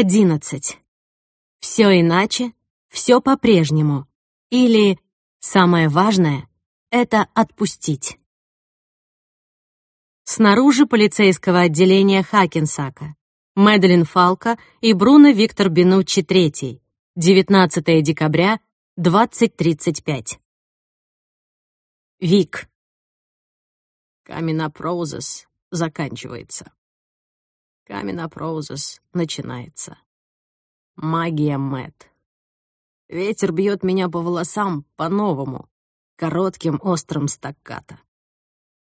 11. Все иначе, все по-прежнему. Или, самое важное, это отпустить. Снаружи полицейского отделения Хакенсака. Мэдалин Фалка и Бруно Виктор Бенуччи III. 19 декабря, 20.35. Вик. Каменопроузес заканчивается. Каменопроузес начинается. Магия Мэт. Ветер бьет меня по волосам по-новому, коротким острым стаккато.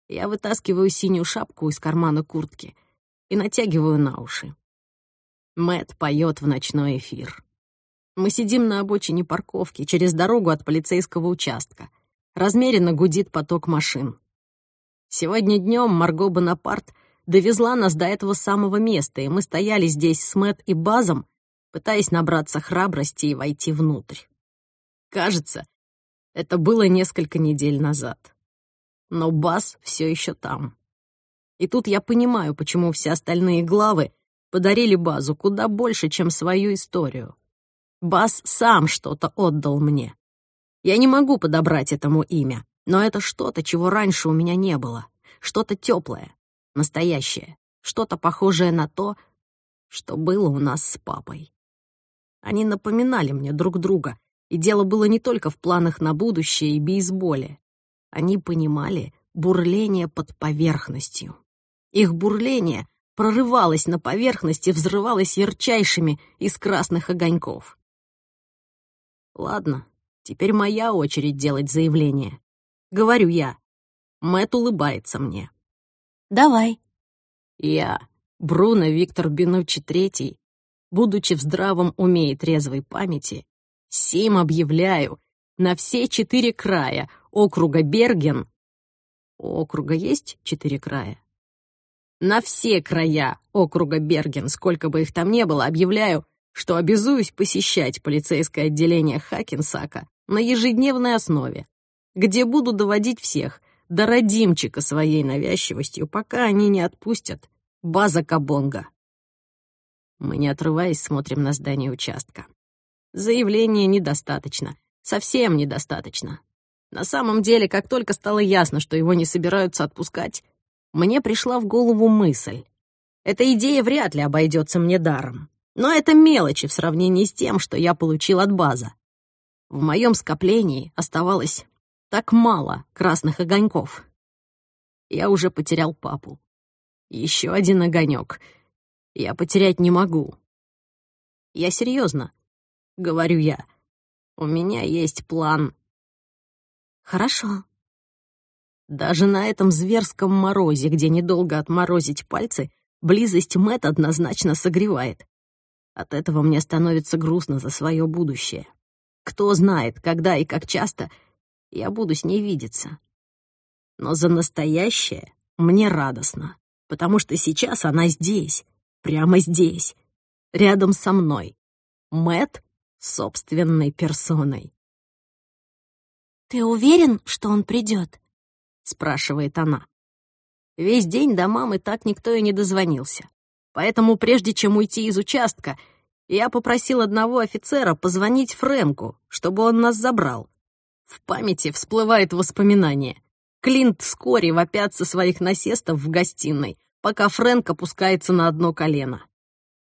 Я вытаскиваю синюю шапку из кармана куртки и натягиваю на уши. Мэт поет в ночной эфир. Мы сидим на обочине парковки через дорогу от полицейского участка. Размеренно гудит поток машин. Сегодня днем Марго Бонапарт довезла нас до этого самого места, и мы стояли здесь с Мэт и Базом, пытаясь набраться храбрости и войти внутрь. Кажется, это было несколько недель назад. Но Баз все еще там. И тут я понимаю, почему все остальные главы подарили Базу куда больше, чем свою историю. Баз сам что-то отдал мне. Я не могу подобрать этому имя, но это что-то, чего раньше у меня не было. Что-то теплое, настоящее, что-то похожее на то, что было у нас с папой. Они напоминали мне друг друга, и дело было не только в планах на будущее и бейсболе. Они понимали бурление под поверхностью. Их бурление прорывалось на поверхность и взрывалось ярчайшими из красных огоньков. Ладно, теперь моя очередь делать заявление. Говорю я. Мэт улыбается мне. Давай. Я, Бруно Виктор Бенуччи III, будучи в здравом уме и трезвой памяти, сим объявляю на все четыре края округа Берген. У округа есть четыре края? На все края округа Берген, сколько бы их там не было, объявляю, что обязуюсь посещать полицейское отделение Хакенсака на ежедневной основе, где буду доводить всех до родимчика своей навязчивостью, пока они не отпустят база Кабонга. Мы, не отрываясь, смотрим на здание участка. Заявления недостаточно. Совсем недостаточно. На самом деле, как только стало ясно, что его не собираются отпускать, мне пришла в голову мысль. Эта идея вряд ли обойдется мне даром. Но это мелочи в сравнении с тем, что я получил от база. В моем скоплении оставалось так мало красных огоньков. Я уже потерял папу. Еще один огонек. Я потерять не могу. Я серьезно, говорю я. У меня есть план. Хорошо. Даже на этом зверском морозе, где недолго отморозить пальцы, близость Мэт однозначно согревает. От этого мне становится грустно за свое будущее. Кто знает, когда и как часто я буду с ней видеться. Но за настоящее мне радостно, потому что сейчас она здесь, прямо здесь, рядом со мной. Мэт собственной персоной. «Ты уверен, что он придет?» — спрашивает она. Весь день до мамы так никто и не дозвонился. Поэтому прежде чем уйти из участка, я попросил одного офицера позвонить Фрэнку, чтобы он нас забрал. В памяти всплывает воспоминание. Клинт с Кори вопят со своих насестов в гостиной, пока Фрэнк опускается на одно колено.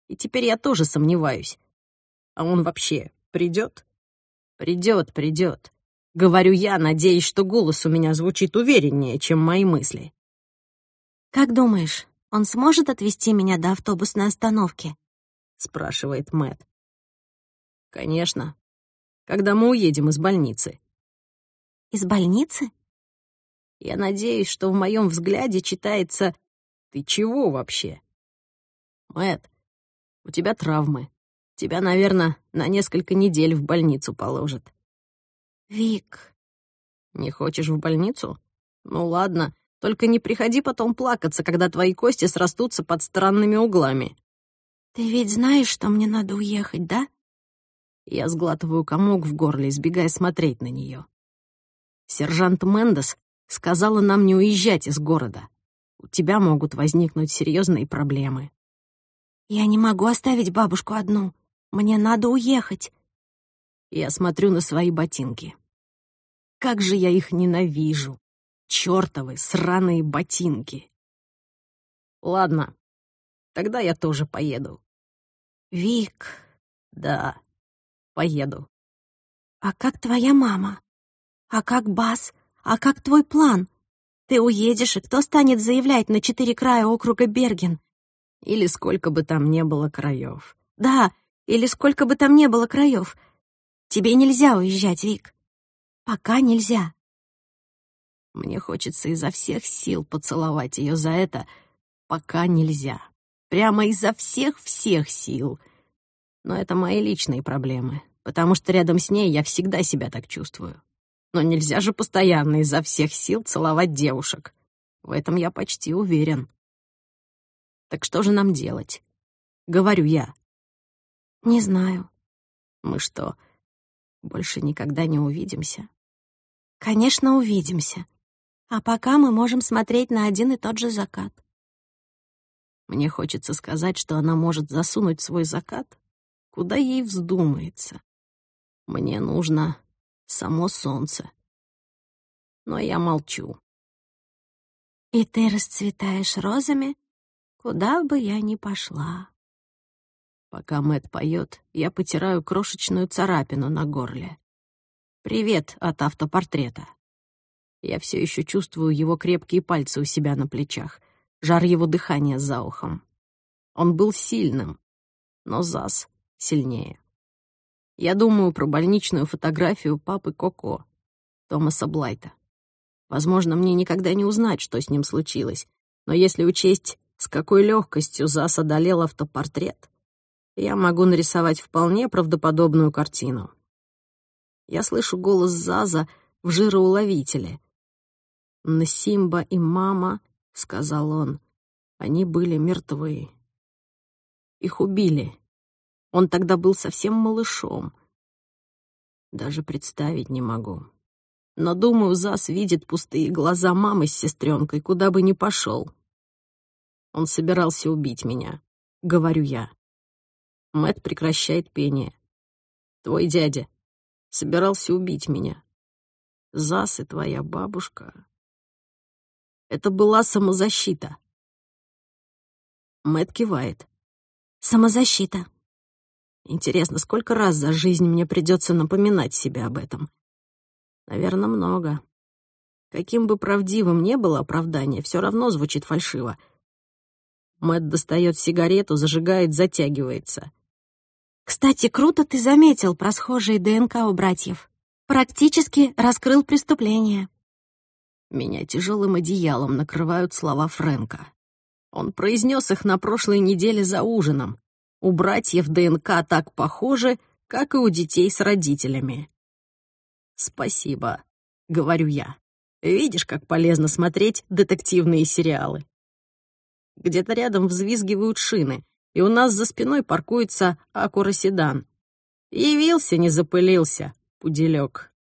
И теперь я тоже сомневаюсь. А он вообще придет? Придет, придет. Говорю я, надеясь, что голос у меня звучит увереннее, чем мои мысли. «Как думаешь, он сможет отвезти меня до автобусной остановки?» — спрашивает Мэт. «Конечно. Когда мы уедем из больницы». «Из больницы?» Я надеюсь, что в моем взгляде читается «Ты чего вообще?» Мэт, у тебя травмы. Тебя, наверное, на несколько недель в больницу положат. Вик. Не хочешь в больницу? Ну ладно, только не приходи потом плакаться, когда твои кости срастутся под странными углами. Ты ведь знаешь, что мне надо уехать, да? Я сглатываю комок в горле, избегая смотреть на нее. Сержант Мендес сказала нам не уезжать из города. У тебя могут возникнуть серьезные проблемы. Я не могу оставить бабушку одну. Мне надо уехать. Я смотрю на свои ботинки. Как же я их ненавижу. Чёртовы сраные ботинки. Ладно, тогда я тоже поеду. Вик, Да, поеду. а как твоя мама? А как Бас? А как твой план? Ты уедешь, и кто станет заявлять на четыре края округа Берген? Или сколько бы там не было краев. Да, или сколько бы там не было краев. Тебе нельзя уезжать, Вик. Пока нельзя. Мне хочется изо всех сил поцеловать ее за это, пока нельзя. Прямо изо всех-всех сил. Но это мои личные проблемы, потому что рядом с ней я всегда себя так чувствую. Но нельзя же постоянно изо всех сил целовать девушек. В этом я почти уверен. Так что же нам делать? Говорю я. Не знаю. Мы что, больше никогда не увидимся? Конечно, увидимся. А пока мы можем смотреть на один и тот же закат. Мне хочется сказать, что она может засунуть свой закат, куда ей вздумается. Мне нужно само солнце. Но я молчу. И ты расцветаешь розами, куда бы я ни пошла. Пока Мэт поет, я потираю крошечную царапину на горле. Привет от автопортрета. Я все еще чувствую его крепкие пальцы у себя на плечах, жар его дыхания за ухом. Он был сильным, но Зас сильнее. Я думаю про больничную фотографию папы Коко, Томаса Блайта. Возможно, мне никогда не узнать, что с ним случилось, но если учесть, с какой легкостью Зас одолел автопортрет, я могу нарисовать вполне правдоподобную картину. Я слышу голос Заза в жироуловителе. «Насимба и мама», — сказал он, — «они были мертвы. Их убили. Он тогда был совсем малышом. Даже представить не могу. Но, думаю, Зас видит пустые глаза мамы с сестренкой, куда бы ни пошел. Он собирался убить меня, говорю я. Мэт прекращает пение. Твой дядя собирался убить меня. Зас и твоя бабушка. Это была самозащита. Мэт кивает. Самозащита. Интересно, сколько раз за жизнь мне придется напоминать себе об этом? Наверное, много. Каким бы правдивым ни было оправдание, все равно звучит фальшиво. Мэт достает сигарету, зажигает, затягивается. Кстати, круто ты заметил про схожие ДНК у братьев. Практически раскрыл преступление. Меня тяжелым одеялом накрывают слова Фрэнка. Он произнес их на прошлой неделе за ужином. У братьев ДНК так похожи, как и у детей с родителями. «Спасибо», — говорю я. «Видишь, как полезно смотреть детективные сериалы?» Где-то рядом взвизгивают шины, и у нас за спиной паркуется Акура-седан. Явился, не запылился, пуделек.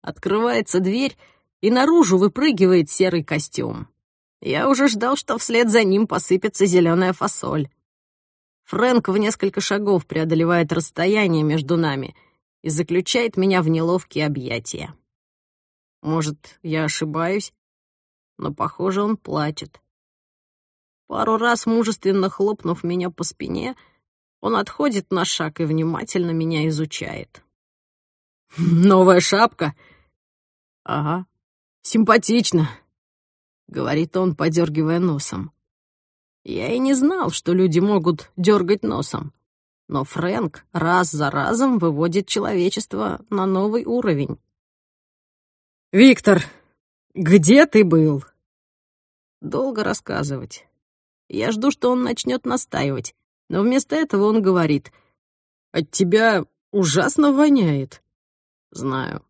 Открывается дверь, и наружу выпрыгивает серый костюм. Я уже ждал, что вслед за ним посыпется зеленая фасоль. Фрэнк в несколько шагов преодолевает расстояние между нами и заключает меня в неловкие объятия. Может, я ошибаюсь, но, похоже, он плачет. Пару раз мужественно хлопнув меня по спине, он отходит на шаг и внимательно меня изучает. «Новая шапка?» «Ага, симпатично», — говорит он, подергивая носом. Я и не знал, что люди могут дергать носом. Но Фрэнк раз за разом выводит человечество на новый уровень. «Виктор, где ты был?» Долго рассказывать. Я жду, что он начнет настаивать, но вместо этого он говорит, «От тебя ужасно воняет». Знаю.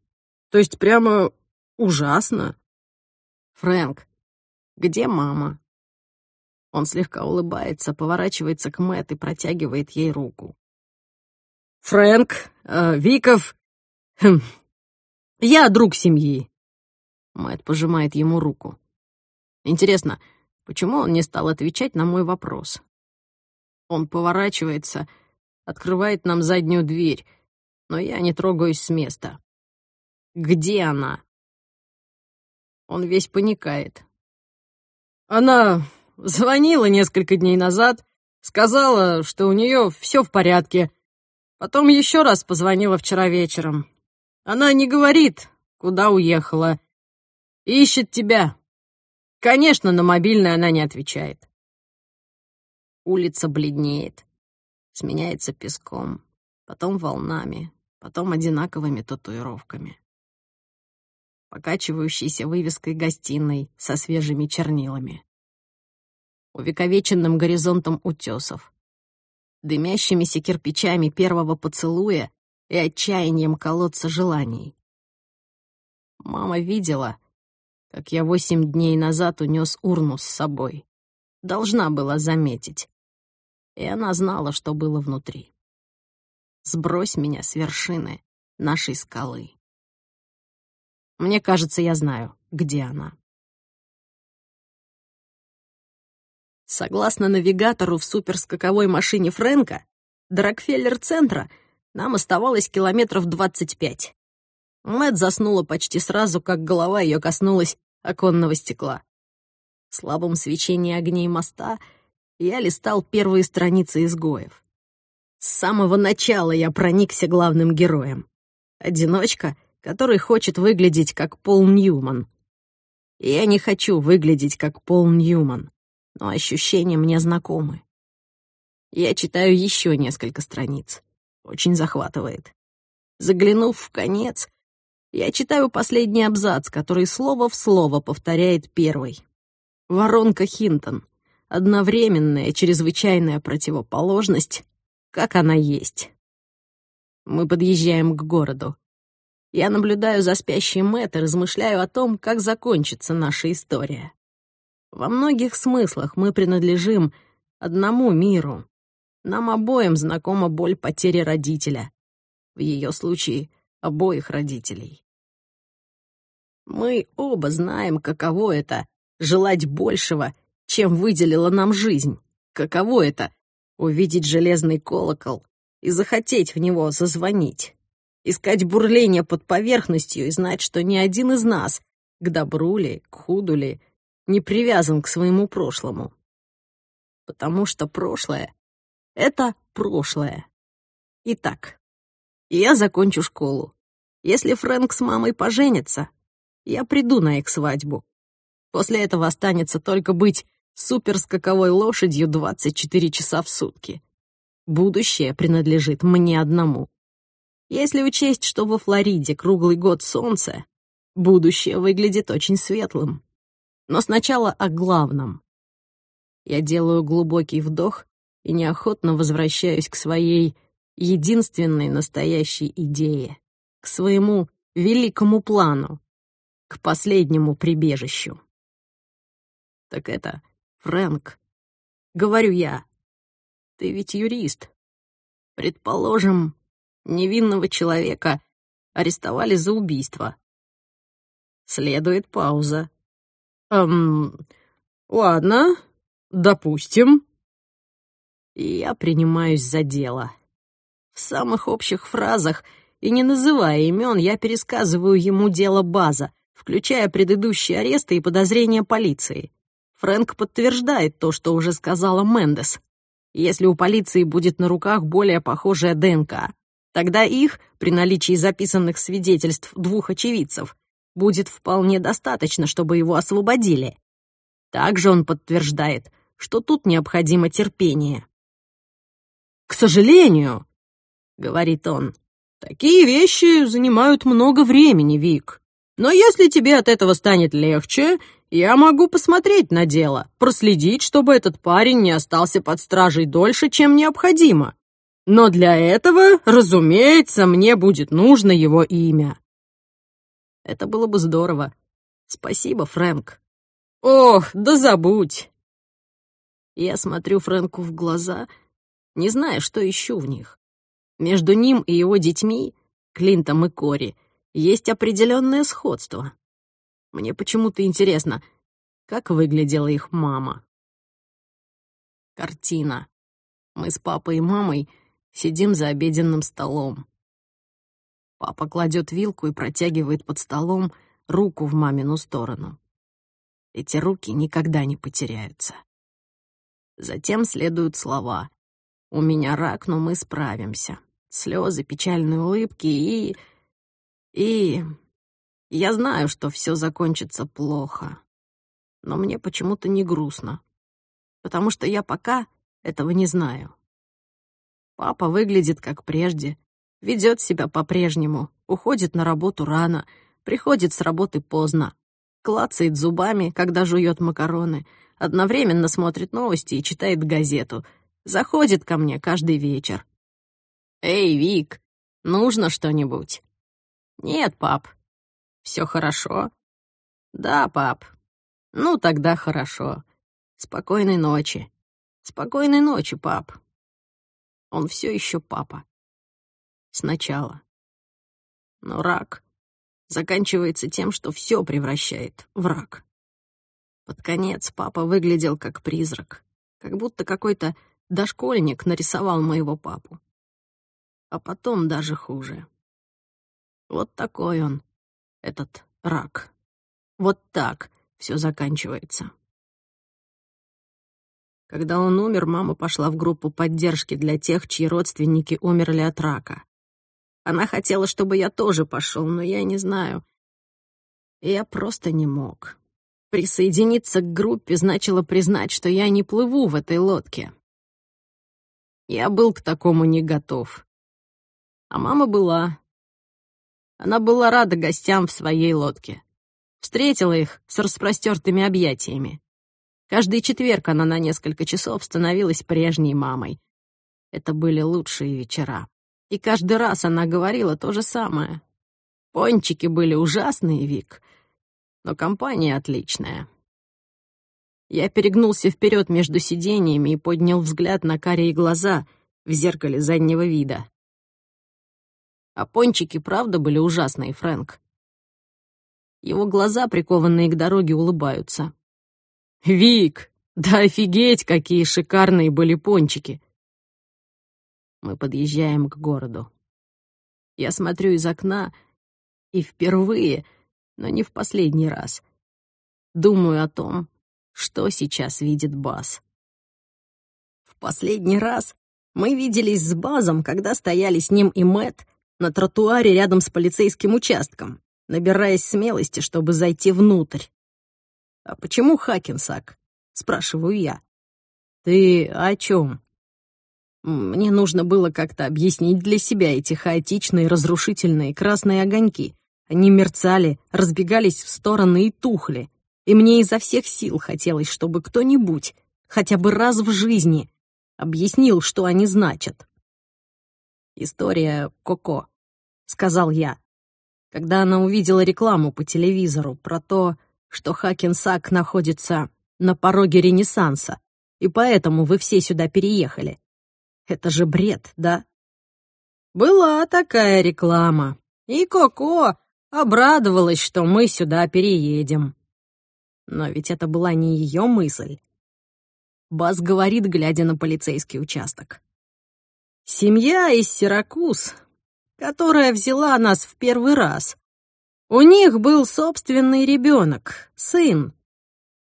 То есть прямо ужасно. Фрэнк, где мама? Он слегка улыбается, поворачивается к Мэтт и протягивает ей руку. «Фрэнк, э, Виков... Хм, я друг семьи». Мэтт пожимает ему руку. Интересно, почему он не стал отвечать на мой вопрос? Он поворачивается, открывает нам заднюю дверь, но я не трогаюсь с места. Где она? Он весь паникает. Она звонила несколько дней назад, сказала, что у нее все в порядке. Потом еще раз позвонила вчера вечером. Она не говорит, куда уехала. Ищет тебя. Конечно, на мобильный она не отвечает. Улица бледнеет, сменяется песком, потом волнами, потом одинаковыми татуировками. Покачивающейся вывеской гостиной со свежими чернилами. Увековеченным горизонтом утесов. Дымящимися кирпичами первого поцелуя и отчаянием колодца желаний. Мама видела, как я восемь дней назад унес урну с собой. Должна была заметить и она знала, что было внутри. Сбрось меня с вершины нашей скалы. Мне кажется, я знаю, где она. Согласно навигатору в суперскаковой машине Фрэнка, до Рокфеллер-центра нам оставалось километров двадцать пять. Мэтт заснула почти сразу, как голова ее коснулась оконного стекла. В слабом свечении огней моста — я листал первые страницы изгоев. С самого начала я проникся главным героем. Одиночка, который хочет выглядеть как Пол Ньюман. Я не хочу выглядеть как Пол Ньюман, но ощущения мне знакомы. Я читаю еще несколько страниц. Очень захватывает. Заглянув в конец, я читаю последний абзац, который слово в слово повторяет первый. Воронка Хинтон — одновременная чрезвычайная противоположность, как она есть. Мы подъезжаем к городу. Я наблюдаю за спящей Мэтт и размышляю о том, как закончится наша история. Во многих смыслах мы принадлежим одному миру. Нам обоим знакома боль потери родителя. В ее случае — обоих родителей. Мы оба знаем, каково это — желать большего чем выделила нам жизнь. Каково это — увидеть железный колокол и захотеть в него зазвонить? Искать бурление под поверхностью и знать, что ни один из нас, к добру ли, к худу ли, не привязан к своему прошлому. Потому что прошлое — это прошлое. Итак, я закончу школу. Если Фрэнк с мамой поженятся, я приду на их свадьбу. После этого останется только быть суперскаковой лошадью 24 часа в сутки. Будущее принадлежит мне одному. Если учесть, что во Флориде круглый год солнце, будущее выглядит очень светлым. Но сначала о главном. Я делаю глубокий вдох и неохотно возвращаюсь к своей единственной настоящей идее, к своему великому плану, к последнему прибежищу. Так это Фрэнк, говорю я, ты ведь юрист. Предположим, невинного человека арестовали за убийство. Следует пауза. Эм, ладно, допустим. Я принимаюсь за дело. В самых общих фразах и не называя имен, я пересказываю ему дело База, включая предыдущие аресты и подозрения полиции. Фрэнк подтверждает то, что уже сказала Мендес. Если у полиции будет на руках более похожая ДНК, тогда их, при наличии записанных свидетельств двух очевидцев, будет вполне достаточно, чтобы его освободили. Также он подтверждает, что тут необходимо терпение. «К сожалению», — говорит он, — «такие вещи занимают много времени, Вик. Но если тебе от этого станет легче, я могу посмотреть на дело, проследить, чтобы этот парень не остался под стражей дольше, чем необходимо. Но для этого, разумеется, мне будет нужно его имя. Это было бы здорово. Спасибо, Фрэнк. Ох, да забудь. Я смотрю Фрэнку в глаза, не зная, что ищу в них. Между ним и его детьми, Клинтом и Кори, есть определенное сходство. Мне почему-то интересно, как выглядела их мама. Картина. Мы с папой и мамой сидим за обеденным столом. Папа кладет вилку и протягивает под столом руку в мамину сторону. Эти руки никогда не потеряются. Затем следуют слова. «У меня рак, но мы справимся». Слезы, печальные улыбки и... И... Я знаю, что все закончится плохо. Но мне почему-то не грустно. Потому что я пока этого не знаю. Папа выглядит как прежде, ведет себя по-прежнему, уходит на работу рано, приходит с работы поздно, клацает зубами, когда жует макароны, одновременно смотрит новости и читает газету, заходит ко мне каждый вечер. «Эй, Вик, нужно что-нибудь?» «Нет, пап. Все хорошо?» «Да, пап. Ну, тогда хорошо. Спокойной ночи. Спокойной ночи, пап». Он все еще папа. Сначала. Но рак заканчивается тем, что все превращает в рак. Под конец папа выглядел как призрак, как будто какой-то дошкольник нарисовал моего папу. А потом даже хуже. Вот такой он, этот рак. Вот так все заканчивается. Когда он умер, мама пошла в группу поддержки для тех, чьи родственники умерли от рака. Она хотела, чтобы я тоже пошел, но я не знаю. Я просто не мог. Присоединиться к группе значило признать, что я не плыву в этой лодке. Я был к такому не готов. А мама была. Она была рада гостям в своей лодке. Встретила их с распростертыми объятиями. Каждый четверг она на несколько часов становилась прежней мамой. Это были лучшие вечера. И каждый раз она говорила то же самое. Пончики были ужасные, Вик, но компания отличная. Я перегнулся вперед между сиденьями и поднял взгляд на карие глаза в зеркале заднего вида. А пончики правда были ужасные, Фрэнк. Его глаза, прикованные к дороге, улыбаются. «Вик, да офигеть, какие шикарные были пончики! Мы подъезжаем к городу. Я смотрю из окна и впервые, но не в последний раз, думаю о том, что сейчас видит Бас. В последний раз мы виделись с Базом, когда стояли с ним и Мэт на тротуаре рядом с полицейским участком, набираясь смелости, чтобы зайти внутрь. «А почему Хакенсак?» — спрашиваю я. «Ты о чем?» Мне нужно было как-то объяснить для себя эти хаотичные, разрушительные красные огоньки. Они мерцали, разбегались в стороны и тухли. И мне изо всех сил хотелось, чтобы кто-нибудь, хотя бы раз в жизни, объяснил, что они значат. «История Коко», — сказал я, когда она увидела рекламу по телевизору про то, что Хакенсак находится на пороге Ренессанса, и поэтому вы все сюда переехали. Это же бред, да? Была такая реклама. И Коко обрадовалась, что мы сюда переедем. Но ведь это была не ее мысль. Бас говорит, глядя на полицейский участок. Семья из Сиракуз, которая взяла нас в первый раз. У них был собственный ребенок, сын.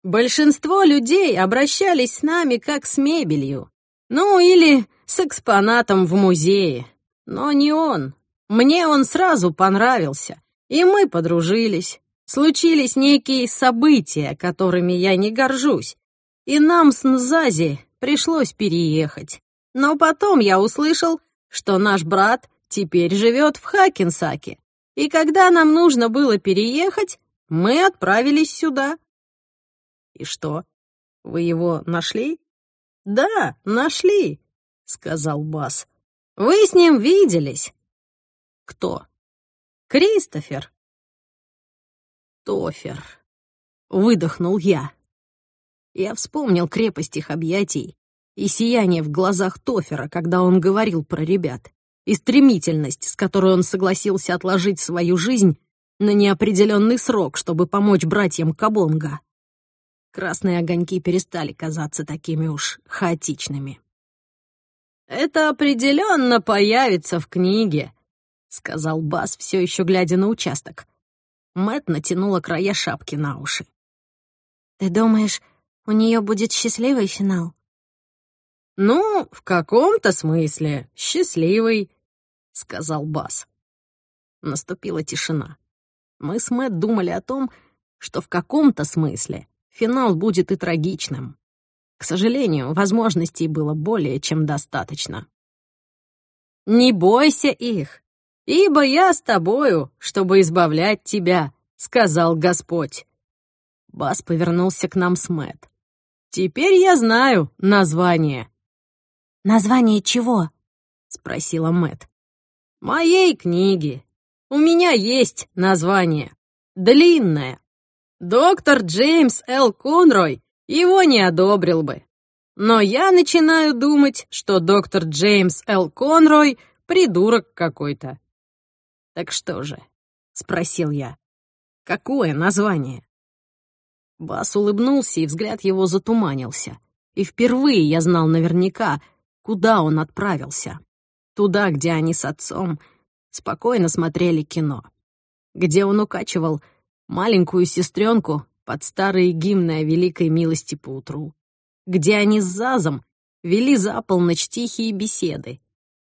Большинство людей обращались с нами как с мебелью. Ну, или с экспонатом в музее. Но не он. Мне он сразу понравился, и мы подружились. Случились некие события, которыми я не горжусь, и нам с Нзази пришлось переехать. Но потом я услышал, что наш брат теперь живет в Хакенсаке, и когда нам нужно было переехать, мы отправились сюда. И что, вы его нашли? Да, нашли. — сказал Бас. «Вы с ним виделись?» «Кто?» «Кристофер». «Тофер», — выдохнул я. Я вспомнил крепость их объятий и сияние в глазах Тофера, когда он говорил про ребят, и стремительность, с которой он согласился отложить свою жизнь на неопределенный срок, чтобы помочь братьям Кабонга. Красные огоньки перестали казаться такими уж хаотичными. «Это определенно появится в книге», — сказал Бас, все еще глядя на участок. Мэт натянула края шапки на уши. «Ты думаешь, у нее будет счастливый финал?» «Ну, в каком-то смысле счастливый», — сказал Бас. Наступила тишина. Мы с Мэт думали о том, что в каком-то смысле финал будет и трагичным. К сожалению, возможностей было более чем достаточно. «Не бойся их, ибо я с тобою, чтобы избавлять тебя», — сказал Господь. Бас повернулся к нам с Мэт. «Теперь я знаю название». «Название чего?» — спросила Мэт. «Моей книги. У меня есть название. Длинное. Доктор Джеймс Л. Конрой его не одобрил бы. Но я начинаю думать, что доктор Джеймс Л. Конрой — придурок какой-то. «Так что же?» — спросил я. «Какое название?» Бас улыбнулся, и взгляд его затуманился. И впервые я знал наверняка, куда он отправился. Туда, где они с отцом спокойно смотрели кино. Где он укачивал маленькую сестренку под старые гимны о великой милости поутру, где они с Зазом вели за полночь тихие беседы,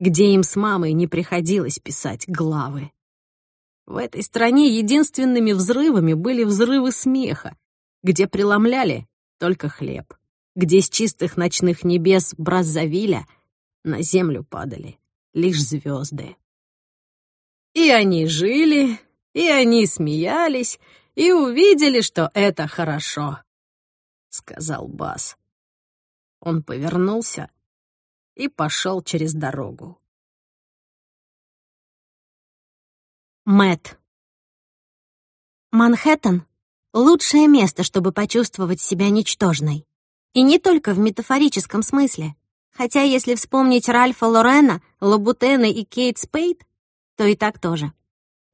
где им с мамой не приходилось писать главы. В этой стране единственными взрывами были взрывы смеха, где преломляли только хлеб, где с чистых ночных небес Браззавиля на землю падали лишь звезды. И они жили, и они смеялись, и увидели, что это хорошо», — сказал Бас. Он повернулся и пошел через дорогу. Мэт. Манхэттен — лучшее место, чтобы почувствовать себя ничтожной. И не только в метафорическом смысле. Хотя если вспомнить Ральфа Лорена, Лабутена и Кейт Спейд, то и так тоже.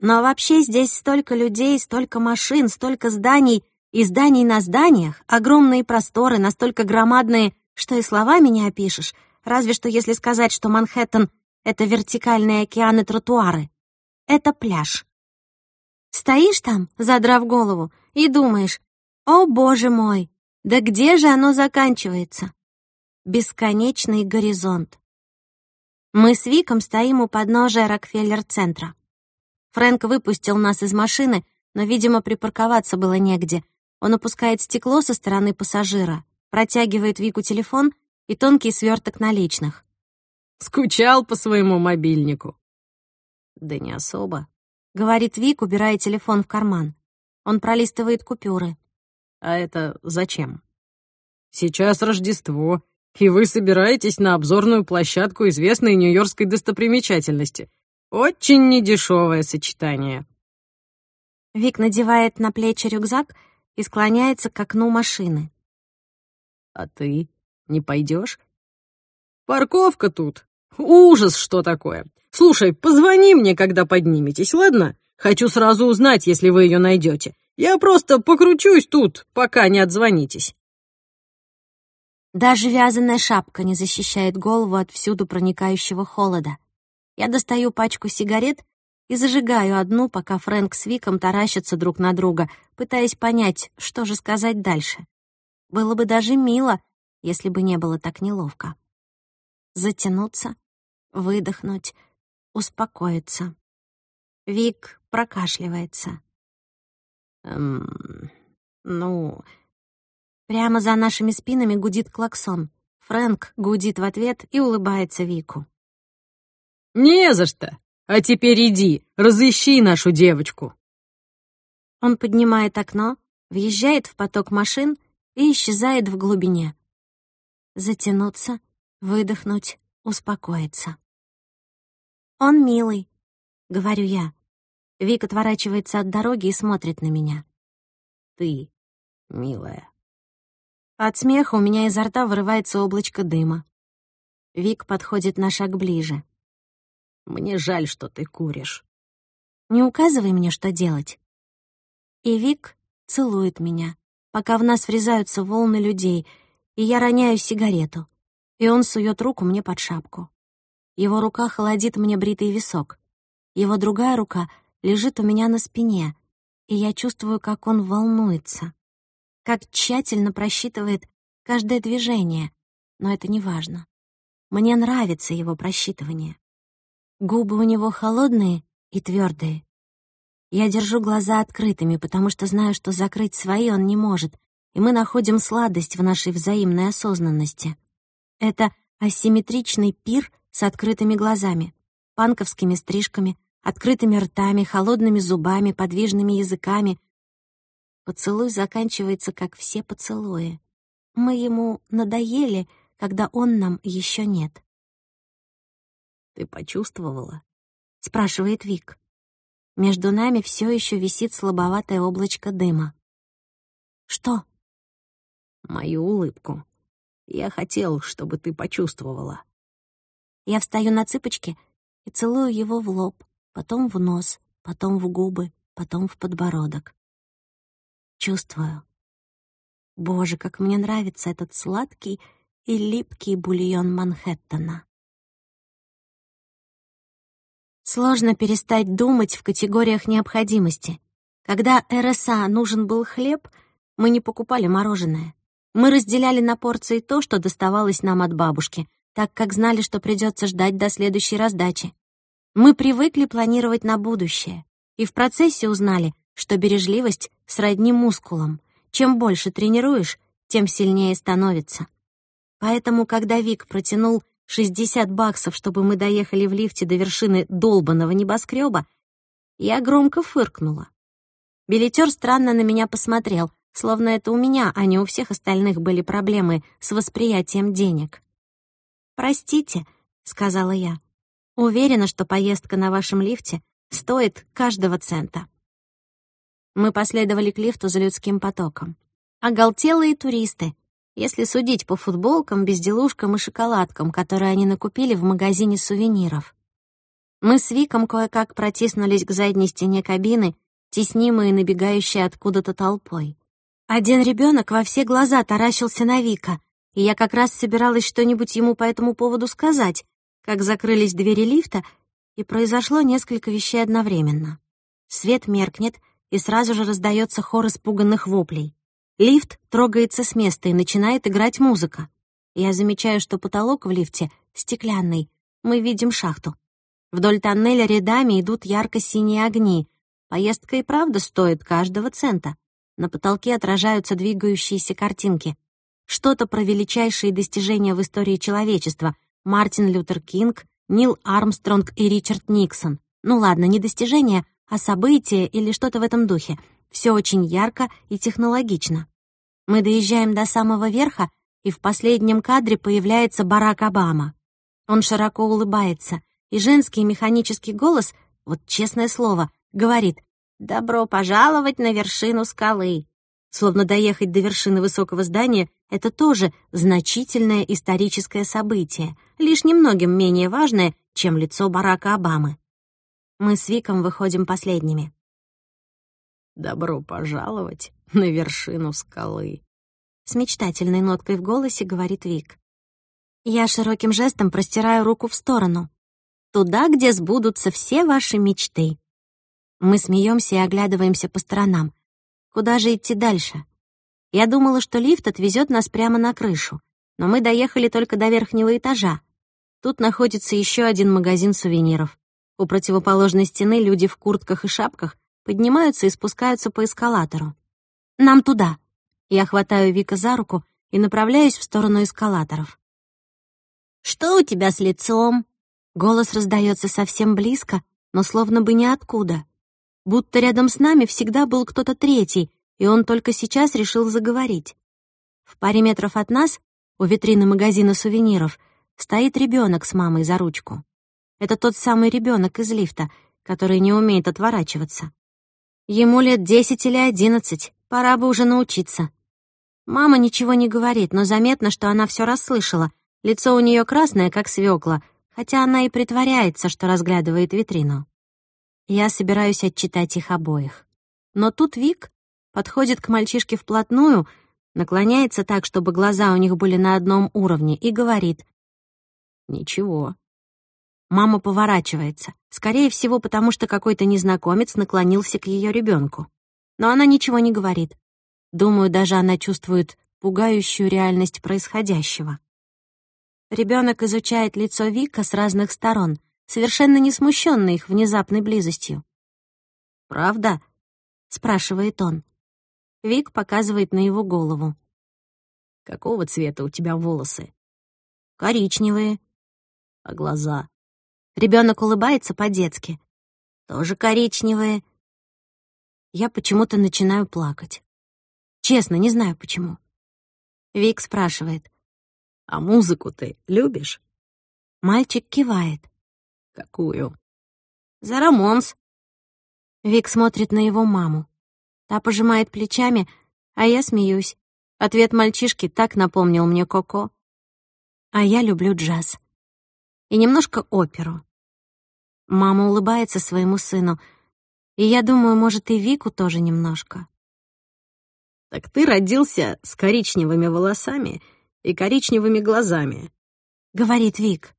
Но вообще здесь столько людей, столько машин, столько зданий, и зданий на зданиях, огромные просторы, настолько громадные, что и словами не опишешь, разве что если сказать, что Манхэттен — это вертикальные океаны тротуары. Это пляж. Стоишь там, задрав голову, и думаешь, «О, боже мой, да где же оно заканчивается?» Бесконечный горизонт. Мы с Виком стоим у подножия Рокфеллер-центра. Фрэнк выпустил нас из машины, но, видимо, припарковаться было негде. Он опускает стекло со стороны пассажира, протягивает Вику телефон и тонкий сверток наличных. «Скучал по своему мобильнику?» «Да не особо», — говорит Вик, убирая телефон в карман. Он пролистывает купюры. «А это зачем?» «Сейчас Рождество, и вы собираетесь на обзорную площадку известной нью-йоркской достопримечательности. Очень недешевое сочетание. Вик надевает на плечи рюкзак и склоняется к окну машины. А ты не пойдешь? Парковка тут. Ужас, что такое. Слушай, позвони мне, когда подниметесь, ладно? Хочу сразу узнать, если вы ее найдете. Я просто покручусь тут, пока не отзвонитесь. Даже вязаная шапка не защищает голову от всюду проникающего холода. Я достаю пачку сигарет и зажигаю одну, пока Фрэнк с Виком таращатся друг на друга, пытаясь понять, что же сказать дальше. Было бы даже мило, если бы не было так неловко. Затянуться, выдохнуть, успокоиться. Вик прокашливается. «Эм, ну...» Прямо за нашими спинами гудит клаксон. Фрэнк гудит в ответ и улыбается Вику. «Не за что. А теперь иди, разыщи нашу девочку». Он поднимает окно, въезжает в поток машин и исчезает в глубине. Затянуться, выдохнуть, успокоиться. «Он милый», — говорю я. Вик отворачивается от дороги и смотрит на меня. «Ты милая». От смеха у меня изо рта вырывается облачко дыма. Вик подходит на шаг ближе. Мне жаль, что ты куришь. Не указывай мне, что делать. И Вик целует меня, пока в нас врезаются волны людей, и я роняю сигарету. и он сует руку мне под шапку. Его рука холодит мне бритый висок. Его другая рука лежит у меня на спине, и я чувствую, как он волнуется, как тщательно просчитывает каждое движение, но это не важно. Мне нравится его просчитывание. Губы у него холодные и твердые. Я держу глаза открытыми, потому что знаю, что закрыть свои он не может, и мы находим сладость в нашей взаимной осознанности. Это асимметричный пир с открытыми глазами, панковскими стрижками, открытыми ртами, холодными зубами, подвижными языками. Поцелуй заканчивается, как все поцелуи. Мы ему надоели, когда он нам еще нет. «Ты почувствовала?» — спрашивает Вик. Между нами все еще висит слабоватое облачко дыма. «Что?» «Мою улыбку. Я хотел, чтобы ты почувствовала». Я встаю на цыпочки и целую его в лоб, потом в нос, потом в губы, потом в подбородок. Чувствую. Боже, как мне нравится этот сладкий и липкий бульон Манхэттена. Сложно перестать думать в категориях необходимости. Когда РСА нужен был хлеб, мы не покупали мороженое. Мы разделяли на порции то, что доставалось нам от бабушки, так как знали, что придется ждать до следующей раздачи. Мы привыкли планировать на будущее, и в процессе узнали, что бережливость сродни мускулам. Чем больше тренируешь, тем сильнее становится. Поэтому, когда Вик протянул 60 баксов, чтобы мы доехали в лифте до вершины долбанного небоскреба, я громко фыркнула. Билетер странно на меня посмотрел, словно это у меня, а не у всех остальных были проблемы с восприятием денег. «Простите», — сказала я. «Уверена, что поездка на вашем лифте стоит каждого цента». Мы последовали к лифту за людским потоком. Оголтелые туристы, если судить по футболкам, безделушкам и шоколадкам, которые они накупили в магазине сувениров. Мы с Виком кое-как протиснулись к задней стене кабины, теснимые набегающей откуда-то толпой. Один ребенок во все глаза таращился на Вика, и я как раз собиралась что-нибудь ему по этому поводу сказать, как закрылись двери лифта, и произошло несколько вещей одновременно. Свет меркнет, и сразу же раздается хор испуганных воплей. Лифт трогается с места и начинает играть музыка. Я замечаю, что потолок в лифте стеклянный. Мы видим шахту. Вдоль тоннеля рядами идут ярко-синие огни. Поездка и правда стоит каждого цента. На потолке отражаются двигающиеся картинки. Что-то про величайшие достижения в истории человечества. Мартин Лютер Кинг, Нил Армстронг и Ричард Никсон. Ну ладно, не достижения, а события или что-то в этом духе — все очень ярко и технологично. Мы доезжаем до самого верха, и в последнем кадре появляется Барак Обама. Он широко улыбается, и женский механический голос, вот честное слово, говорит «Добро пожаловать на вершину скалы». Словно доехать до вершины высокого здания — это тоже значительное историческое событие, лишь немногим менее важное, чем лицо Барака Обамы. Мы с Виком выходим последними. «Добро пожаловать на вершину скалы», — с мечтательной ноткой в голосе говорит Вик. Я широким жестом простираю руку в сторону. Туда, где сбудутся все ваши мечты. Мы смеемся и оглядываемся по сторонам. Куда же идти дальше? Я думала, что лифт отвезет нас прямо на крышу, но мы доехали только до верхнего этажа. Тут находится еще один магазин сувениров. У противоположной стены люди в куртках и шапках поднимаются и спускаются по эскалатору. «Нам туда!» Я хватаю Вика за руку и направляюсь в сторону эскалаторов. «Что у тебя с лицом?» Голос раздается совсем близко, но словно бы ниоткуда. Будто рядом с нами всегда был кто-то третий, и он только сейчас решил заговорить. В паре метров от нас, у витрины магазина сувениров, стоит ребенок с мамой за ручку. Это тот самый ребенок из лифта, который не умеет отворачиваться. Ему лет десять или одиннадцать, пора бы уже научиться. Мама ничего не говорит, но заметно, что она все расслышала. Лицо у нее красное, как свекла, хотя она и притворяется, что разглядывает витрину. Я собираюсь отчитать их обоих. Но тут Вик подходит к мальчишке вплотную, наклоняется так, чтобы глаза у них были на одном уровне, и говорит «Ничего». Мама поворачивается, скорее всего, потому что какой-то незнакомец наклонился к ее ребенку. Но она ничего не говорит. Думаю, даже она чувствует пугающую реальность происходящего. Ребенок изучает лицо Вика с разных сторон, совершенно не смущенный их внезапной близостью. «Правда?» — спрашивает он. Вик показывает на его голову. «Какого цвета у тебя волосы?» «Коричневые». «А глаза?» Ребенок улыбается по-детски. «Тоже коричневые». Я почему-то начинаю плакать. Честно, не знаю почему. Вик спрашивает. «А музыку ты любишь?» Мальчик кивает. «Какую?» «За Рамонс». Вик смотрит на его маму. Та пожимает плечами, а я смеюсь. Ответ мальчишки так напомнил мне Коко. А я люблю джаз. И немножко оперу. Мама улыбается своему сыну, и я думаю, может, и Вику тоже немножко. «Так ты родился с коричневыми волосами и коричневыми глазами», — говорит Вик.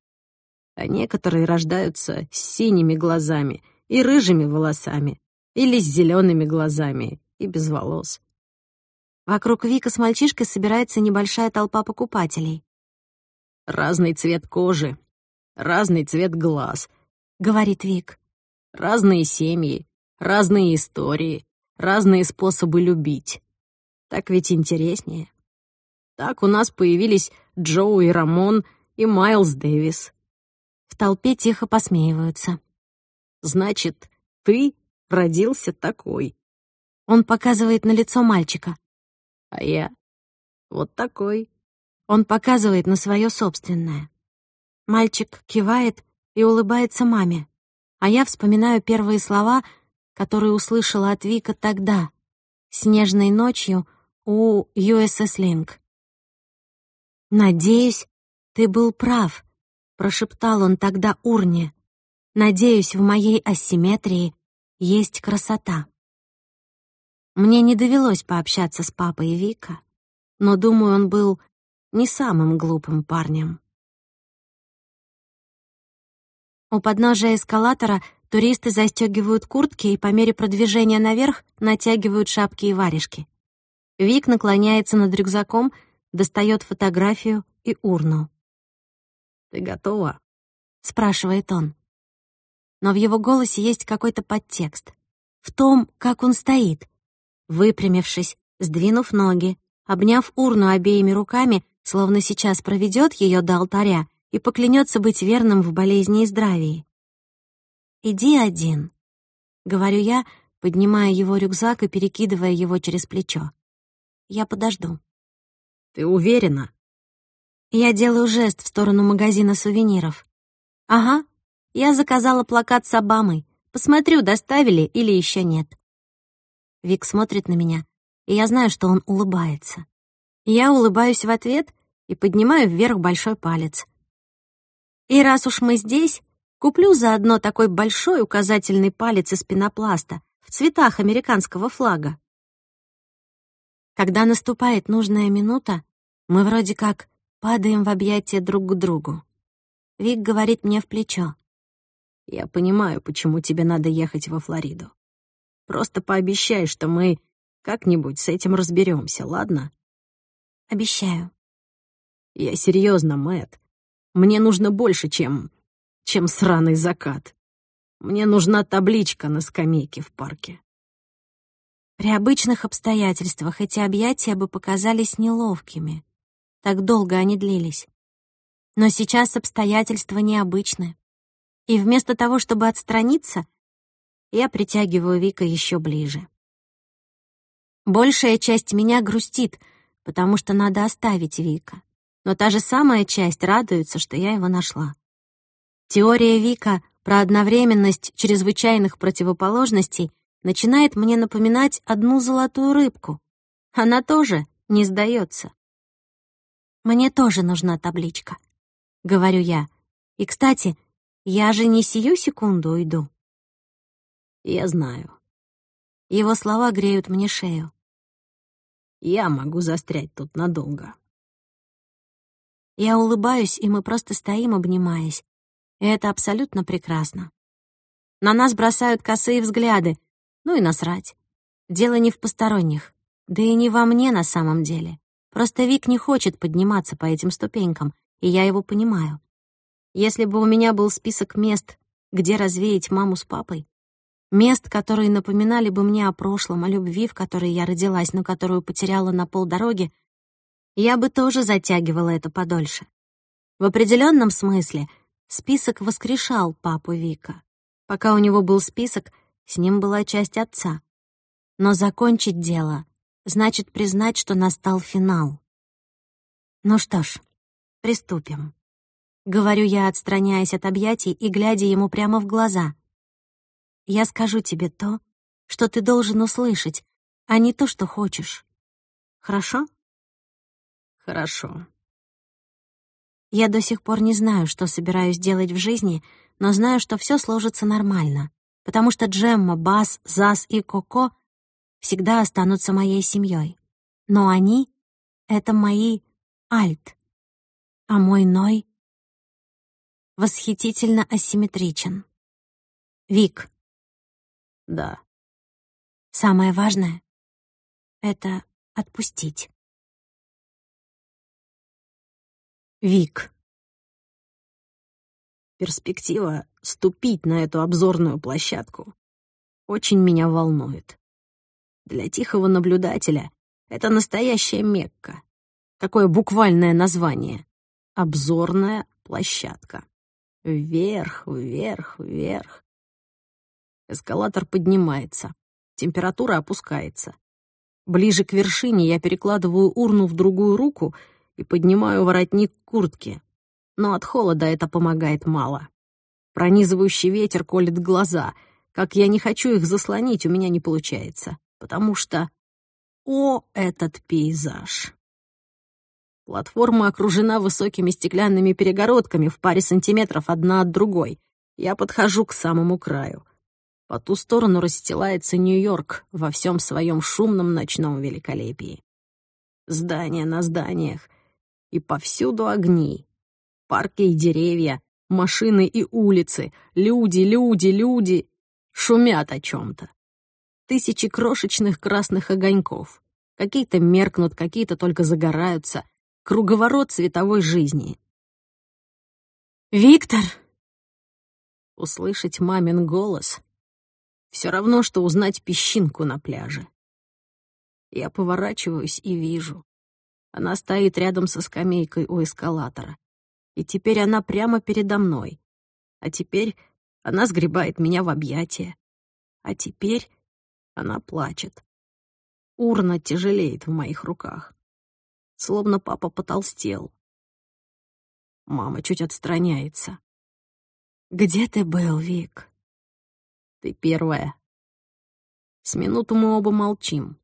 «А некоторые рождаются с синими глазами и рыжими волосами, или с зелеными глазами и без волос. Вокруг Вика с мальчишкой собирается небольшая толпа покупателей. «Разный цвет кожи, разный цвет глаз», — говорит Вик. «Разные семьи, разные истории, разные способы любить. Так ведь интереснее. Так у нас появились Джоу и Рамон и Майлз Дэвис». В толпе тихо посмеиваются. «Значит, ты родился такой. Он показывает на лицо мальчика. А я вот такой. Он показывает на свое собственное. Мальчик кивает и улыбается маме. А я вспоминаю первые слова, которые услышала от Вика тогда, снежной ночью у USS Link. «Надеюсь, ты был прав», — прошептал он тогда Урне. «Надеюсь, в моей асимметрии есть красота. Мне не довелось пообщаться с папой Вика, но, думаю, он был не самым глупым парнем. У подножия эскалатора туристы застегивают куртки и по мере продвижения наверх натягивают шапки и варежки. Вик наклоняется над рюкзаком, достает фотографию и урну. «Ты готова?» — спрашивает он но в его голосе есть какой-то подтекст. В том, как он стоит, выпрямившись, сдвинув ноги, обняв урну обеими руками, словно сейчас проведет ее до алтаря и поклянется быть верным в болезни и здравии. «Иди один», — говорю я, поднимая его рюкзак и перекидывая его через плечо. «Я подожду». «Ты уверена?» Я делаю жест в сторону магазина сувениров. «Ага, я заказала плакат с Обамой. Посмотрю, доставили или еще нет. Вик смотрит на меня, и я знаю, что он улыбается. Я улыбаюсь в ответ и поднимаю вверх большой палец. И раз уж мы здесь, куплю заодно такой большой указательный палец из пенопласта в цветах американского флага. Когда наступает нужная минута, мы вроде как падаем в объятия друг к другу. Вик говорит мне в плечо. Я понимаю, почему тебе надо ехать во Флориду. Просто пообещай, что мы как-нибудь с этим разберемся, ладно? Обещаю. Я серьезно, Мэт. Мне нужно больше, чем... чем сраный закат. Мне нужна табличка на скамейке в парке. При обычных обстоятельствах эти объятия бы показались неловкими. Так долго они длились. Но сейчас обстоятельства необычны. И вместо того, чтобы отстраниться, я притягиваю Вика еще ближе. Большая часть меня грустит, потому что надо оставить Вика. Но та же самая часть радуется, что я его нашла. Теория Вика про одновременность чрезвычайных противоположностей начинает мне напоминать одну золотую рыбку. Она тоже не сдается. «Мне тоже нужна табличка», — говорю я. И, кстати, я же не сию секунду уйду. Я знаю. Его слова греют мне шею. Я могу застрять тут надолго. Я улыбаюсь, и мы просто стоим, обнимаясь. И это абсолютно прекрасно. На нас бросают косые взгляды. Ну и насрать. Дело не в посторонних. Да и не во мне на самом деле. Просто Вик не хочет подниматься по этим ступенькам, и я его понимаю. Если бы у меня был список мест, где развеять маму с папой, мест, которые напоминали бы мне о прошлом, о любви, в которой я родилась, но которую потеряла на полдороги, я бы тоже затягивала это подольше. В определенном смысле список воскрешал папу Вика. Пока у него был список, с ним была часть отца. Но закончить дело значит признать, что настал финал. Ну что ж, приступим. Говорю я, отстраняясь от объятий и глядя ему прямо в глаза. Я скажу тебе то, что ты должен услышать, а не то, что хочешь. Хорошо? Хорошо. Я до сих пор не знаю, что собираюсь делать в жизни, но знаю, что все сложится нормально, потому что Джемма, Бас, Зас и Коко всегда останутся моей семьей. Но они — это мои Альт, а мой Ной восхитительно асимметричен. Вик. Да. Самое важное — это отпустить. Вик. Перспектива ступить на эту обзорную площадку очень меня волнует. Для тихого наблюдателя это настоящая Мекка. Такое буквальное название. Обзорная площадка. Вверх, вверх, вверх. Эскалатор поднимается. Температура опускается. Ближе к вершине я перекладываю урну в другую руку и поднимаю воротник куртки но от холода это помогает мало. Пронизывающий ветер колет глаза. Как я не хочу их заслонить, у меня не получается, потому что... О, этот пейзаж! Платформа окружена высокими стеклянными перегородками в паре сантиметров одна от другой. Я подхожу к самому краю. По ту сторону расстилается Нью-Йорк во всем своем шумном ночном великолепии. Здания на зданиях, и повсюду огни, Парки и деревья, машины и улицы, люди, люди, люди шумят о чем-то. Тысячи крошечных красных огоньков. Какие-то меркнут, какие-то только загораются. Круговорот световой жизни. «Виктор!» Услышать мамин голос — все равно, что узнать песчинку на пляже. Я поворачиваюсь и вижу. Она стоит рядом со скамейкой у эскалатора и теперь она прямо передо мной. А теперь она сгребает меня в объятия. А теперь она плачет. Урна тяжелеет в моих руках. Словно папа потолстел. Мама чуть отстраняется. «Где ты был, Вик?» «Ты первая». С минуту мы оба молчим.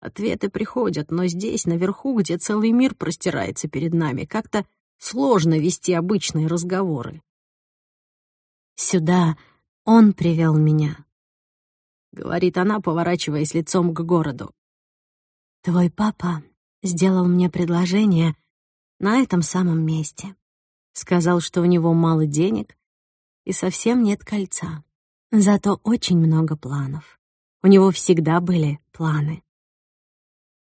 Ответы приходят, но здесь, наверху, где целый мир простирается перед нами, как-то Сложно вести обычные разговоры. «Сюда он привел меня», — говорит она, поворачиваясь лицом к городу. «Твой папа сделал мне предложение на этом самом месте. Сказал, что у него мало денег и совсем нет кольца. Зато очень много планов. У него всегда были планы.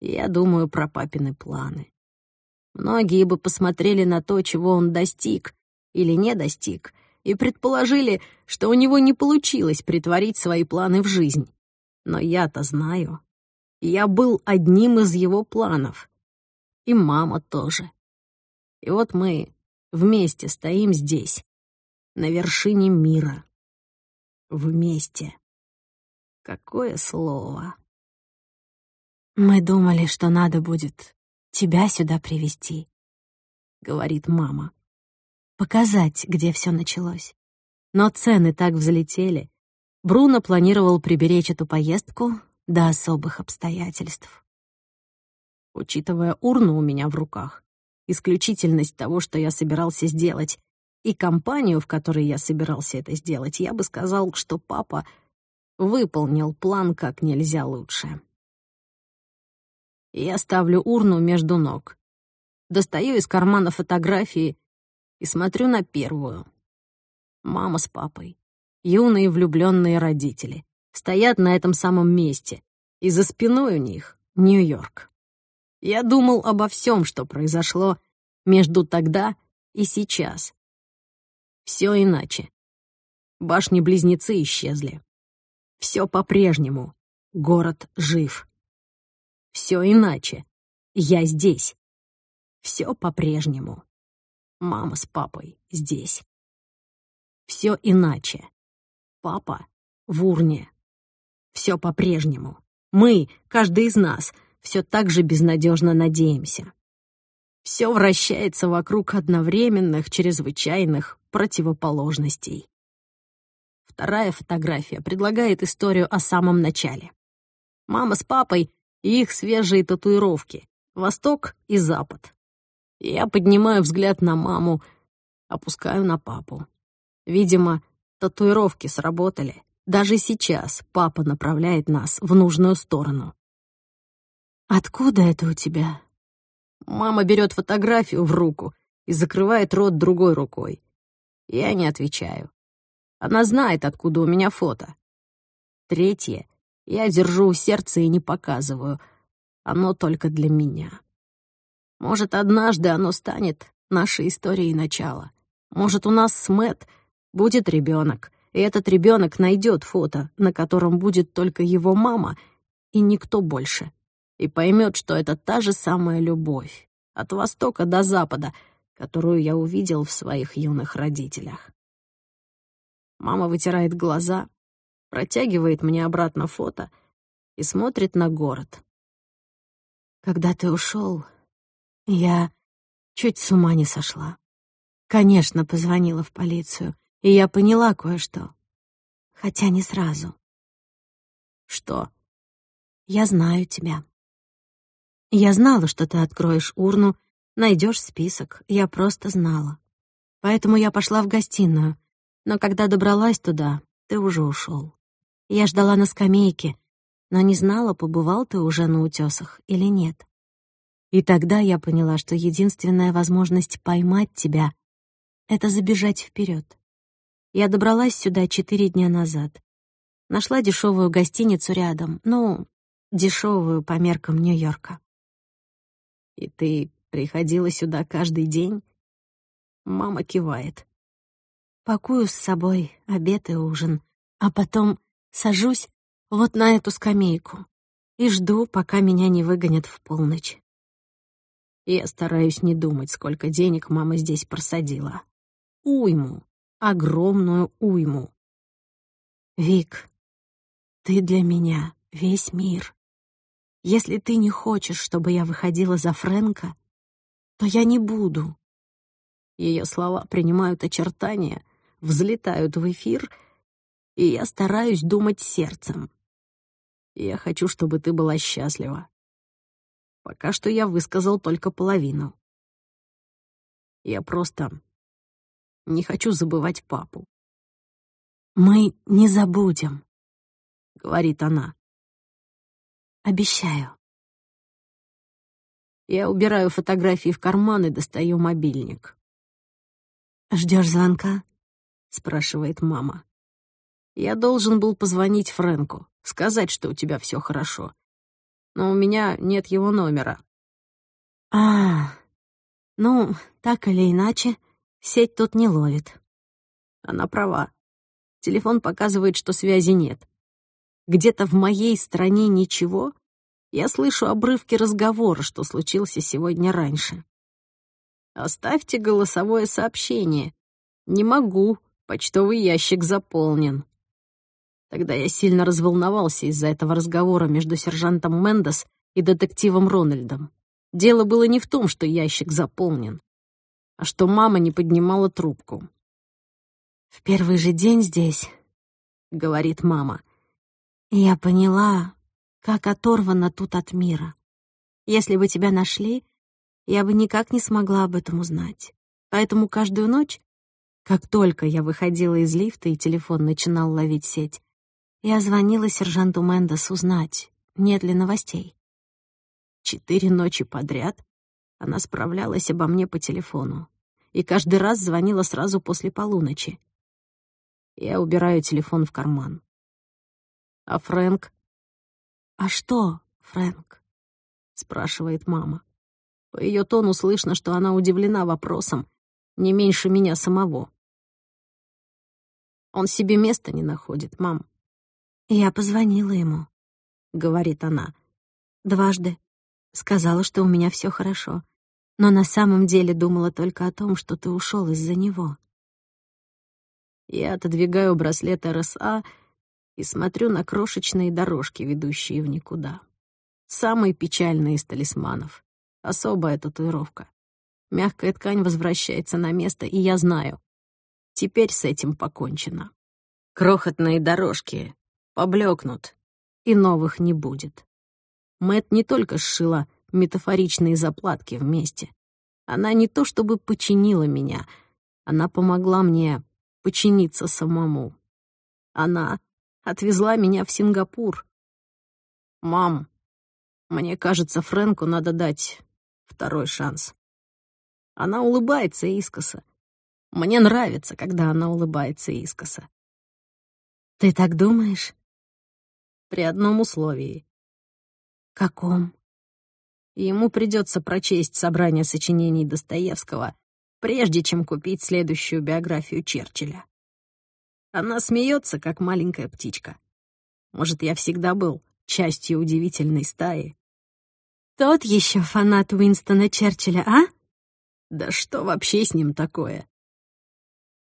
Я думаю про папины планы. Многие бы посмотрели на то, чего он достиг или не достиг, и предположили, что у него не получилось притворить свои планы в жизнь. Но я-то знаю. Я был одним из его планов. И мама тоже. И вот мы вместе стоим здесь, на вершине мира. Вместе. Какое слово. Мы думали, что надо будет тебя сюда привести, говорит мама. Показать, где все началось. Но цены так взлетели. Бруно планировал приберечь эту поездку до особых обстоятельств. Учитывая урну у меня в руках, исключительность того, что я собирался сделать, и компанию, в которой я собирался это сделать, я бы сказал, что папа выполнил план как нельзя лучше. Я ставлю урну между ног. Достаю из кармана фотографии и смотрю на первую. Мама с папой, юные влюбленные родители, стоят на этом самом месте, и за спиной у них Нью-Йорк. Я думал обо всем, что произошло между тогда и сейчас. Все иначе. Башни-близнецы исчезли. Все по-прежнему. Город жив. Все иначе. Я здесь. Все по-прежнему. Мама с папой здесь. Все иначе. Папа в урне. Все по-прежнему. Мы, каждый из нас, все так же безнадежно надеемся. Все вращается вокруг одновременных, чрезвычайных противоположностей. Вторая фотография предлагает историю о самом начале. Мама с папой и их свежие татуировки. Восток и Запад. Я поднимаю взгляд на маму, опускаю на папу. Видимо, татуировки сработали. Даже сейчас папа направляет нас в нужную сторону. «Откуда это у тебя?» Мама берет фотографию в руку и закрывает рот другой рукой. Я не отвечаю. Она знает, откуда у меня фото. Третье я держу у сердца и не показываю. Оно только для меня. Может, однажды оно станет нашей историей начала. Может, у нас с Мэтт будет ребенок, и этот ребенок найдет фото, на котором будет только его мама и никто больше, и поймет, что это та же самая любовь от востока до запада, которую я увидел в своих юных родителях. Мама вытирает глаза, протягивает мне обратно фото и смотрит на город. Когда ты ушел, я чуть с ума не сошла. Конечно, позвонила в полицию, и я поняла кое-что. Хотя не сразу. Что? Я знаю тебя. Я знала, что ты откроешь урну, найдешь список. Я просто знала. Поэтому я пошла в гостиную, но когда добралась туда, ты уже ушел. Я ждала на скамейке, но не знала, побывал ты уже на утесах или нет. И тогда я поняла, что единственная возможность поймать тебя — это забежать вперед. Я добралась сюда четыре дня назад. Нашла дешевую гостиницу рядом, ну, дешевую по меркам Нью-Йорка. И ты приходила сюда каждый день? Мама кивает. Пакую с собой обед и ужин, а потом сажусь вот на эту скамейку и жду, пока меня не выгонят в полночь. Я стараюсь не думать, сколько денег мама здесь просадила. Уйму, огромную уйму. Вик, ты для меня весь мир. Если ты не хочешь, чтобы я выходила за Фрэнка, то я не буду. Ее слова принимают очертания — взлетают в эфир, и я стараюсь думать сердцем. Я хочу, чтобы ты была счастлива. Пока что я высказал только половину. Я просто не хочу забывать папу. «Мы не забудем», — говорит она. «Обещаю». Я убираю фотографии в карман и достаю мобильник. Ждешь звонка?» спрашивает мама. Я должен был позвонить Фрэнку, сказать, что у тебя все хорошо. Но у меня нет его номера. А, ну, так или иначе, сеть тут не ловит. Она права. Телефон показывает, что связи нет. Где-то в моей стране ничего. Я слышу обрывки разговора, что случился сегодня раньше. Оставьте голосовое сообщение. Не могу, Почтовый ящик заполнен. Тогда я сильно разволновался из-за этого разговора между сержантом Мендес и детективом Рональдом. Дело было не в том, что ящик заполнен, а что мама не поднимала трубку. «В первый же день здесь», — говорит мама, — «я поняла, как оторвана тут от мира. Если бы тебя нашли, я бы никак не смогла об этом узнать. Поэтому каждую ночь как только я выходила из лифта и телефон начинал ловить сеть, я звонила сержанту Мендес узнать, нет ли новостей. Четыре ночи подряд она справлялась обо мне по телефону и каждый раз звонила сразу после полуночи. Я убираю телефон в карман. А Фрэнк? «А что, Фрэнк?» — спрашивает мама. По ее тону слышно, что она удивлена вопросом, не меньше меня самого. Он себе места не находит, мам. «Я позвонила ему», — говорит она. «Дважды. Сказала, что у меня все хорошо. Но на самом деле думала только о том, что ты ушел из-за него». Я отодвигаю браслет РСА и смотрю на крошечные дорожки, ведущие в никуда. Самый печальный из талисманов. Особая татуировка. Мягкая ткань возвращается на место, и я знаю. Теперь с этим покончено. Крохотные дорожки поблекнут, и новых не будет. Мэт не только сшила метафоричные заплатки вместе. Она не то чтобы починила меня, она помогла мне починиться самому. Она отвезла меня в Сингапур. «Мам, мне кажется, Фрэнку надо дать второй шанс». Она улыбается искоса. Мне нравится, когда она улыбается искоса. «Ты так думаешь?» При одном условии. «Каком?» Ему придется прочесть собрание сочинений Достоевского, прежде чем купить следующую биографию Черчилля. Она смеется, как маленькая птичка. Может, я всегда был частью удивительной стаи. Тот еще фанат Уинстона Черчилля, а? Да что вообще с ним такое?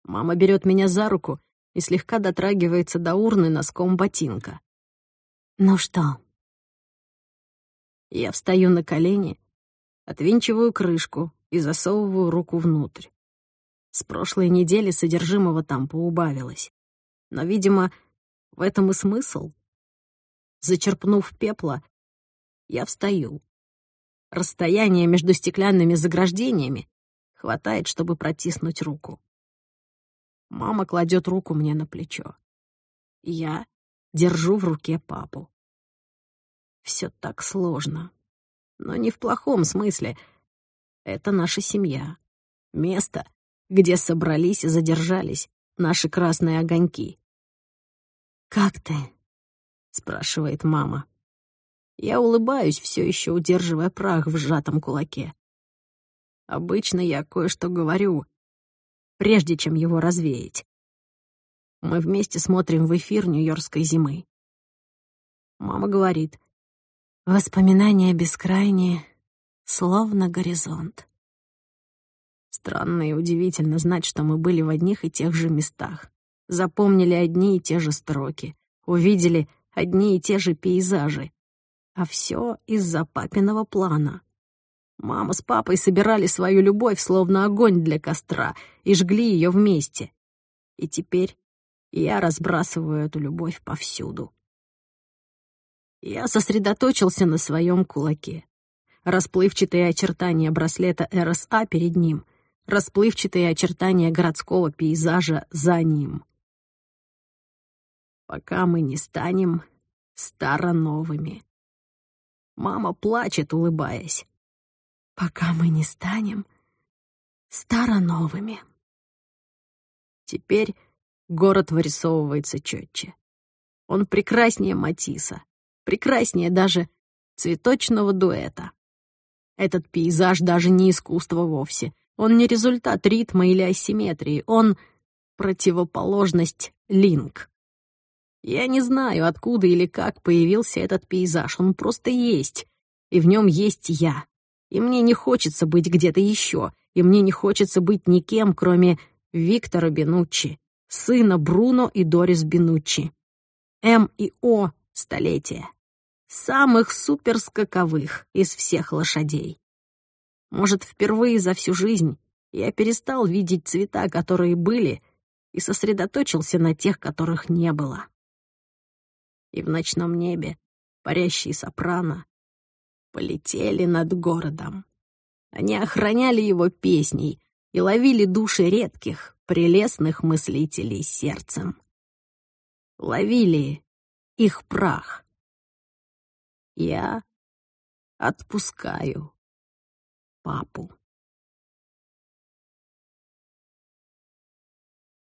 Мама берет меня за руку и слегка дотрагивается до урны носком ботинка. «Ну что?» Я встаю на колени, отвинчиваю крышку и засовываю руку внутрь. С прошлой недели содержимого там поубавилось. Но, видимо, в этом и смысл. Зачерпнув пепла, я встаю. Расстояние между стеклянными заграждениями хватает, чтобы протиснуть руку. Мама кладет руку мне на плечо. Я держу в руке папу. Все так сложно. Но не в плохом смысле. Это наша семья. Место, где собрались и задержались наши красные огоньки. «Как ты?» — спрашивает мама. Я улыбаюсь, все еще удерживая прах в сжатом кулаке. Обычно я кое-что говорю, прежде чем его развеять. Мы вместе смотрим в эфир нью-йоркской зимы. Мама говорит. Воспоминания бескрайние, словно горизонт. Странно и удивительно знать, что мы были в одних и тех же местах. Запомнили одни и те же строки, увидели одни и те же пейзажи. А все из-за папиного плана. Мама с папой собирали свою любовь, словно огонь для костра, и жгли ее вместе. И теперь я разбрасываю эту любовь повсюду. Я сосредоточился на своем кулаке. Расплывчатые очертания браслета РСА перед ним, расплывчатые очертания городского пейзажа за ним. Пока мы не станем старо-новыми. Мама плачет, улыбаясь пока мы не станем старо-новыми. Теперь город вырисовывается четче. Он прекраснее Матисса, прекраснее даже цветочного дуэта. Этот пейзаж даже не искусство вовсе. Он не результат ритма или асимметрии, он противоположность линк. Я не знаю, откуда или как появился этот пейзаж, он просто есть, и в нем есть я. И мне не хочется быть где-то еще, и мне не хочется быть никем, кроме Виктора Бенуччи, сына Бруно и Дорис Бенуччи. М и О — столетия. Самых суперскаковых из всех лошадей. Может, впервые за всю жизнь я перестал видеть цвета, которые были, и сосредоточился на тех, которых не было. И в ночном небе парящий сопрано, полетели над городом. Они охраняли его песней и ловили души редких, прелестных мыслителей сердцем. Ловили их прах. Я отпускаю папу.